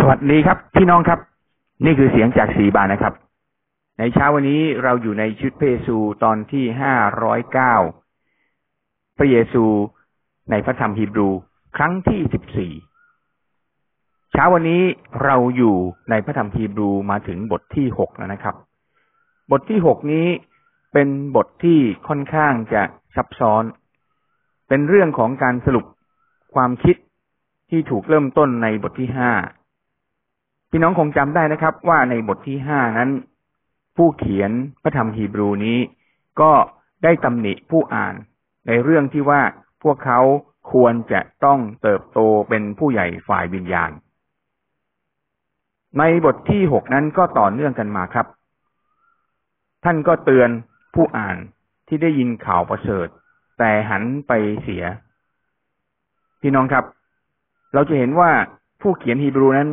สวัสดีครับ พี่น้องครับ นี่คือเสียงจากสีบานนะครับ ในเช้าวันนี้เราอยู่ในชุดพระเยซูตอนที่ห้าร้อยเก้าพระเยซูในพระธรรมฮีบรู ครั้งที่สิบสี่เช้าวันนี้เราอยู่ในพระธรรมฮีบรูมาถึงบทที่หกแล้วนะครับ บทที่หกนี้เป็นบทที่ค่อนข้างจะซับซ้อน เป็นเรื่องของการสรุปความคิดที่ถูกเริ่มต้นในบทที่ห้า พี่น้องคงจำได้นะครับ ว่าในบทที่ห้านั้น ผู้เขียนพระธรรมฮีบรูนี้ ก็ได้ตำหนิผู้อ่านในเรื่องที่ว่าพวกเขาควรจะต้องเติบโตเป็นผู้ใหญ่ฝ่ายวิญญาณ ในบทที่หกนั้นก็ต่อเนื่องกันมาครับ ท่านก็เตือนผู้อ่านที่ได้ยินข่าวประเสริฐ แต่หันไปเสีย พี่น้องครับ เราจะเห็นว่าผู้เขียนฮีบรูนั้น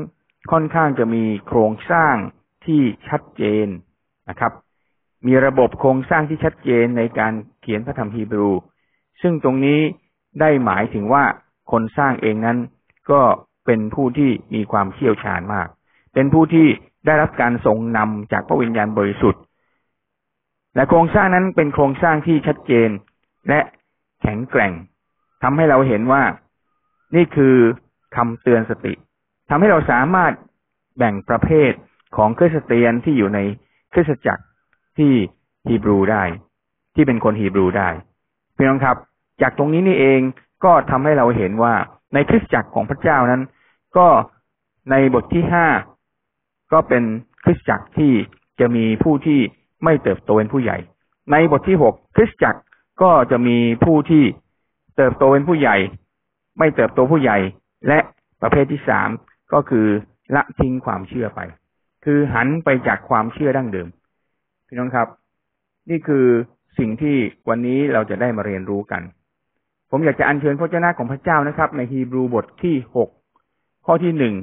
ค่อนข้างจะมีโครงสร้างที่ชัดเจนนะครับ มีระบบโครงสร้างที่ชัดเจนในการเขียนพระธรรมฮีบรู ซึ่งตรงนี้ได้หมายถึงว่าคนสร้างเองนั้นก็เป็นผู้ที่มีความเชี่ยวชาญมาก เป็นผู้ที่ได้รับการทรงนำจากพระวิญญาณบริสุทธิ์ และโครงสร้างนั้นเป็นโครงสร้างที่ชัดเจนและแข็งแกร่งทำให้เราเห็นว่านี่คือคำเตือนสติ ทำให้เราสามารถแบ่งประเภทของคริสเตียนที่อยู่ในคริสตจักรที่ฮีบรูได้ ที่เป็นคนฮีบรูได้พี่น้องครับ จากตรงนี้นี่เองก็ทำให้เราเห็นว่าในคริสตจักรของพระเจ้านั้น ก็ในบทที่ห้าก็เป็นคริสตจักรที่จะมีผู้ที่ไม่เติบโตเป็นผู้ใหญ่ ในบทที่หกคริสตจักรก็จะมีผู้ที่เติบโตเป็นผู้ใหญ่ ไม่เติบโตผู้ใหญ่ และประเภทที่สาม ก็คือละทิ้งความเชื่อไป คือหันไปจากความเชื่อดั้งเดิม พี่น้องครับ นี่คือสิ่งที่วันนี้เราจะได้มาเรียนรู้กัน ผมอยากจะอัญเชิญพระเจ้าของพระเจ้านะครับ ในฮีบรูบทที่หกข้อที่หนึ่ง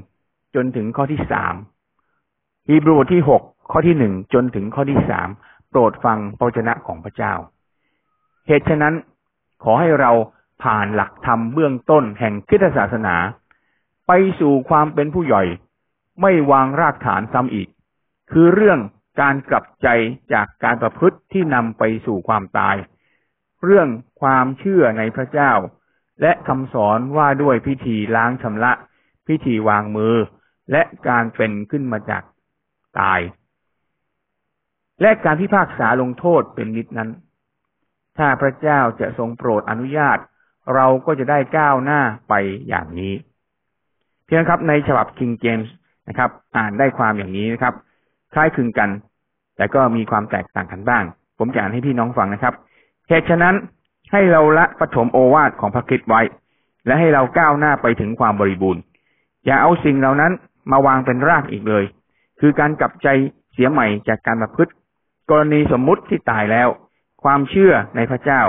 จนถึงข้อที่สามฮีบรูบทที่หกข้อที่หนึ่งจนถึงข้อที่สามโปรดฟังพระเจ้าของพระเจ้า เหตุฉะนั้นขอให้เราผ่านหลักธรรมเบื้องต้นแห่งคริสตศาสนา ไปสู่ความเป็นผู้ใหญ่ ไม่วางรากฐานซ้ำอีก คือเรื่องการกลับใจจากการประพฤติที่นำไปสู่ความตาย เรื่องความเชื่อในพระเจ้า และคำสอนว่าด้วยพิธีล้างชำระ พิธีวางมือ และการเป็นขึ้นมาจากตาย และการพิพากษาลงโทษเป็นนิดนั้น ถ้าพระเจ้าจะทรงโปรดอนุญาต เราก็จะได้ก้าวหน้าไปอย่างนี้ พี่น้องครับในฉบับ King James นะครับ อ่านได้ความอย่างนี้นะครับ คล้ายคลึงกัน แต่ก็มีความแตกต่างกันบ้าง ผมจะอ่านให้พี่น้องฟังนะครับเหตุฉะนั้นให้เราละปฐมโอวาทของพระคิดไว้ และให้เราก้าวหน้าไปถึงความบริบูรณ์ อย่าเอาสิ่งเหล่านั้นมาวางเป็นรากอีกเลย คือการกลับใจเสียใหม่จากการประพฤติ กรณีสมมุติที่ตายแล้ว ความเชื่อในพระเจ้า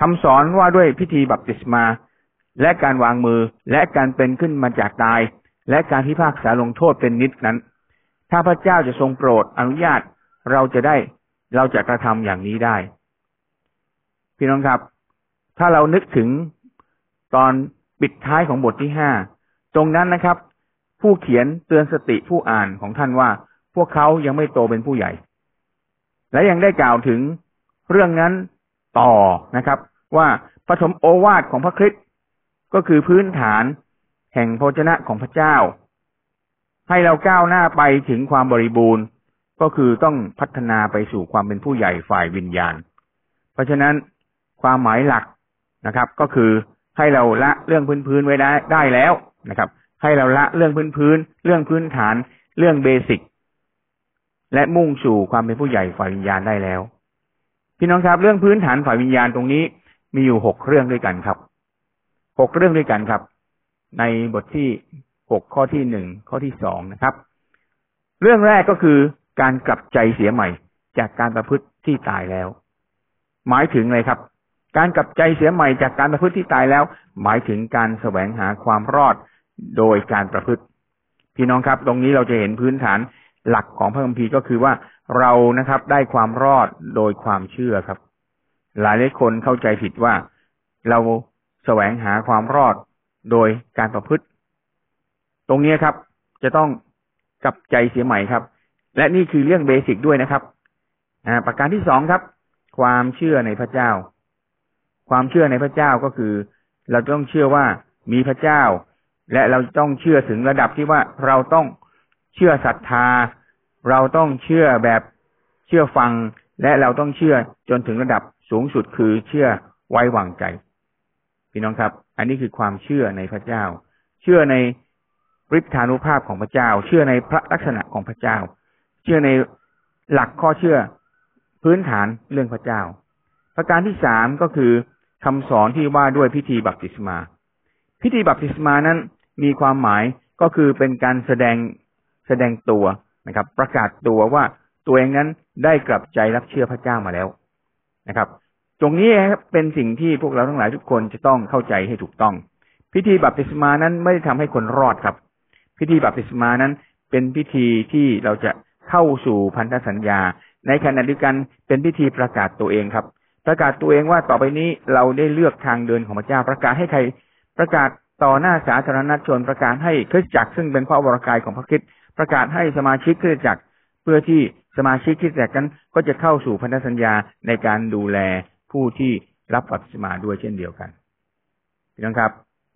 คำสอนว่าด้วยพิธีบัพติศมา และการวางมือและการเป็นขึ้นมาจากตาย และการพิพากษาลงโทษเป็นนิดนั้น ถ้าพระเจ้าจะทรงโปรดอนุญาตเราจะได้เราจะกระทำอย่างนี้ได้ พี่น้องครับ ถ้าเรานึกถึงตอนปิดท้ายของบทที่ห้าตรงนั้นนะครับ ผู้เขียนเตือนสติผู้อ่านของท่านว่า พวกเขายังไม่โตเป็นผู้ใหญ่ และยังได้กล่าวถึงเรื่องนั้นต่อนะครับ ว่าปฐมโอวาทของพระคริสต์ ก็คือพื้นฐานแห่งพระชนะของพระเจ้า ให้เราก้าวหน้าไปถึงความบริบูรณ์ ก็คือต้องพัฒนาไปสู่ความเป็นผู้ใหญ่ฝ่ายวิญญาณ เพราะฉะนั้นความหมายหลักนะครับ ก็คือให้เราละเรื่องพื้นพื้นไว้ได้ได้แล้วนะครับ ให้เราละเรื่องพื้นพื้นเรื่องพื้นฐานเรื่องเบสิกและมุ่งสู่ความเป็นผู้ใหญ่ฝ่ายวิญญาณได้แล้ว พี่น้องครับ เรื่องพื้นฐานฝ่ายวิญญาณตรงนี้มีอยู่หกเรื่องด้วยกันครับ หกเรื่องด้วยกันครับ ในบทที่หกข้อที่หนึ่งข้อที่สองนะครับ เรื่องแรกก็คือการกลับใจเสียใหม่ จากการประพฤติที่ตายแล้ว หมายถึงอะไรครับ การกลับใจเสียใหม่จากการประพฤติที่ตายแล้ว หมายถึงการแสวงหาความรอดโดยการประพฤติ พี่น้องครับ ตรงนี้เราจะเห็นพื้นฐานหลักของพระคัมภีร์ก็คือว่าเรานะครับ ได้ความรอดโดยความเชื่อครับ หลายหลายคนเข้าใจผิดว่าเรา แสวงหาความรอดโดยการประพฤติ ตรงนี้ครับ จะต้องกลับใจเสียใหม่ครับ และนี่คือเรื่องเบสิกด้วยนะครับประการที่สองครับ ความเชื่อในพระเจ้า ความเชื่อในพระเจ้าก็คือ เราต้องเชื่อว่ามีพระเจ้า และเราต้องเชื่อถึงระดับที่ว่าเราต้องเชื่อศรัทธา เราต้องเชื่อแบบเชื่อฟัง และเราต้องเชื่อจนถึงระดับสูงสุดคือเชื่อไว้วางใจ พี่น้องครับ อันนี้คือความเชื่อในพระเจ้า เชื่อในฤทธานุภาพของพระเจ้า เชื่อในพระลักษณะของพระเจ้า เชื่อในหลักข้อเชื่อพื้นฐานเรื่องพระเจ้า ประการที่สามก็คือคำสอนที่ว่าด้วยพิธีบัพติศมา พิธีบัพติศมานั้นมีความหมายก็คือเป็นการแสดงแสดงตัวนะครับ ประกาศตัวว่าตัวเองนั้นได้กลับใจรับเชื่อพระเจ้ามาแล้วนะครับ ตรงนี้เป็นสิ่งที่พวกเราทั้งหลายทุกคนจะต้องเข้าใจให้ถูกต้อง พิธีบัพติศมานั้นไม่ได้ทำให้คนรอดครับ พิธีบัพติศมานั้นเป็นพิธีที่เราจะเข้าสู่พันธสัญญา ในขณะเดียวกันเป็นพิธีประกาศตัวเองครับ ประกาศตัวเองว่าต่อไปนี้เราได้เลือกทางเดินของพระเจ้าประกาศให้ใครประกาศต่อหน้าสาธารณชนประกาศให้คริสตจักรซึ่งเป็นพระวรากายของพระคิดประกาศให้สมาชิกคริสตจักร เพื่อที่สมาชิกคริสตจักรนั้นก็จะเข้าสู่พันธสัญญาในการดูแล ผู้ที่รับบัพติศมาด้วยเช่นเดียวกันพี่น้องครับ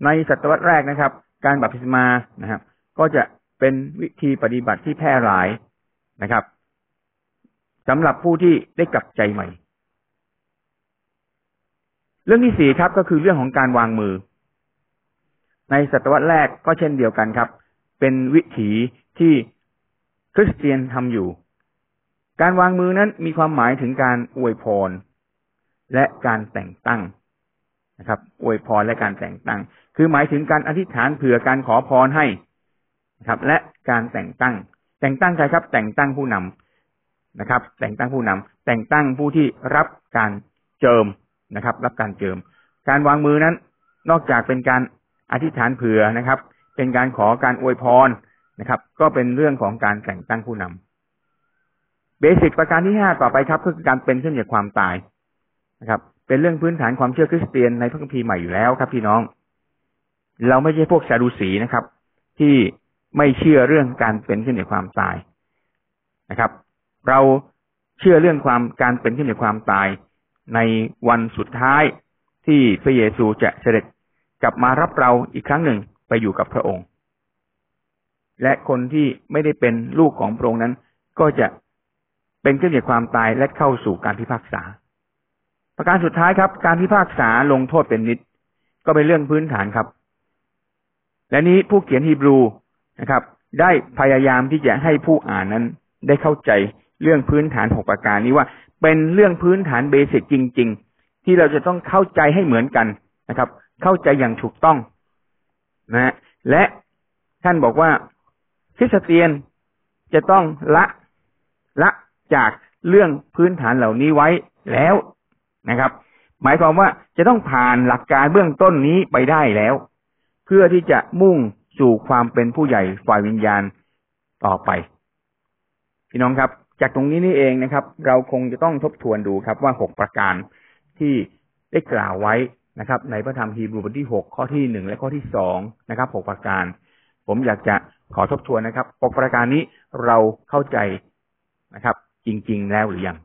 ในศตวรรษแรกนะครับ การบัพติศมานะครับ ก็จะเป็นวิธีปฏิบัติที่แพร่หลายนะครับสำหรับผู้ที่ได้กลับใจใหม่ เรื่องที่สี่ครับก็คือเรื่องของการวางมือ ในศตวรรษแรกก็เช่นเดียวกันครับ เป็นวิถีที่คริสเตียนทำอยู่ การวางมือนั้นมีความหมายถึงการอวยพร และการแต่งตั้งนะครับ อวยพรและการแต่งตั้ง คือหมายถึงการอธิษฐานเผื่อการขอพรให้นะครับ และการแต่งตั้ง แต่งตั้งใครครับ แต่งตั้งผู้นำนะครับ แต่งตั้งผู้นำแต่งตั้งผู้ที่รับการเจิมนะครับ รับการเจิม การวางมือนั้น นอกจากเป็นการอธิษฐานเผื่อนะครับ เป็นการขอการอวยพรนะครับ ก็เป็นเรื่องของการแต่งตั้งผู้นำเบสิกประการที่ห้าต่อไปครับคือการเป็นขึ้นจากความตาย นะครับ เป็นเรื่องพื้นฐานความเชื่อคริสเตียนในพระคัมภีร์ใหม่อยู่แล้วครับ พี่น้อง เราไม่ใช่พวกซาดูสีนะครับ ที่ไม่เชื่อเรื่องการเป็นขึ้นจากความตายนะครับ เราเชื่อเรื่องความการเป็นขึ้นจากความตายในวันสุดท้ายที่พระเยซูจะเสด็จกลับมารับเราอีกครั้งหนึ่งไปอยู่กับพระองค์ และคนที่ไม่ได้เป็นลูกของพระองค์นั้น ก็จะเป็นขึ้นจากความตายและเข้าสู่การพิพากษา ประการสุดท้ายครับ การพิพากษาลงโทษเป็นนิด ก็เป็นเรื่องพื้นฐานครับ และนี้ผู้เขียนฮีบรูนะครับ ได้พยายามที่จะให้ผู้อ่านนั้นได้เข้าใจเรื่องพื้นฐานหกประการนี้ว่า เป็นเรื่องพื้นฐานเบสิกจริง ๆ ที่เราจะต้องเข้าใจให้เหมือนกันนะครับ เข้าใจอย่างถูกต้องนะและท่านบอกว่าคริสเตียนจะต้องละละจากเรื่องพื้นฐานเหล่านี้ไว้แล้ว นะครับ หมายความว่าจะต้องผ่านหลักการเบื้องต้นนี้ไปได้แล้ว เพื่อที่จะมุ่งสู่ความเป็นผู้ใหญ่ฝ่ายวิญญาณต่อไป พี่น้องครับ จากตรงนี้นี่เองนะครับ เราคงจะต้องทบทวนดูครับว่าหกประการที่ได้กล่าวไว้นะครับ ในพระธรรมฮีบรูบทที่หกข้อที่หนึ่งและข้อที่สองนะครับหกประการ ผมอยากจะขอทบทวนนะครับหกประการนี้เราเข้าใจนะครับ จริง ๆ แล้วหรือยัง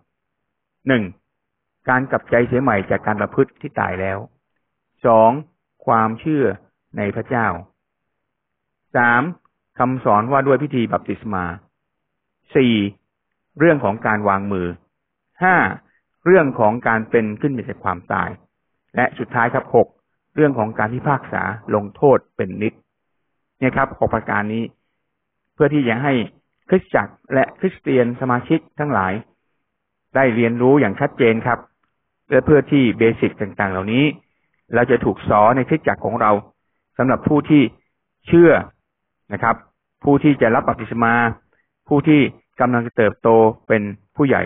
หนึ่ง การกลับใจเสียใหม่จากการประพฤติที่ตายแล้วสองความเชื่อในพระเจ้าสามคำสอนว่าด้วยพิธีบัพติศมาสี่เรื่องของการวางมือห้าเรื่องของการเป็นขึ้นจากความตาย และสุดท้ายครับหกเรื่องของการพิพากษาลงโทษเป็นนิดเนี่ยครับหกประการนี้ เพื่อที่จะให้คริสตจักรและคริสเตียนสมาชิกทั้งหลาย ได้เรียนรู้อย่างชัดเจนครับ และเพื่อที่เบสิกต่างๆ เหล่านี้ เราจะถูกสอนในคริสตจักรของเราสำหรับผู้ที่เชื่อนะครับ ผู้ที่จะรับบัพติศมา ผู้ที่กำลังจะเติบโตเป็นผู้ใหญ่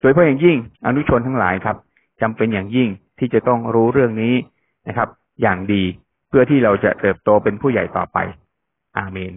โดยเฉพาะอย่างยิ่งอนุชนทั้งหลายครับจำเป็นอย่างยิ่งที่จะต้องรู้เรื่องนี้นะครับ อย่างดีเพื่อที่เราจะเติบโตเป็นผู้ใหญ่ต่อไป อาเมน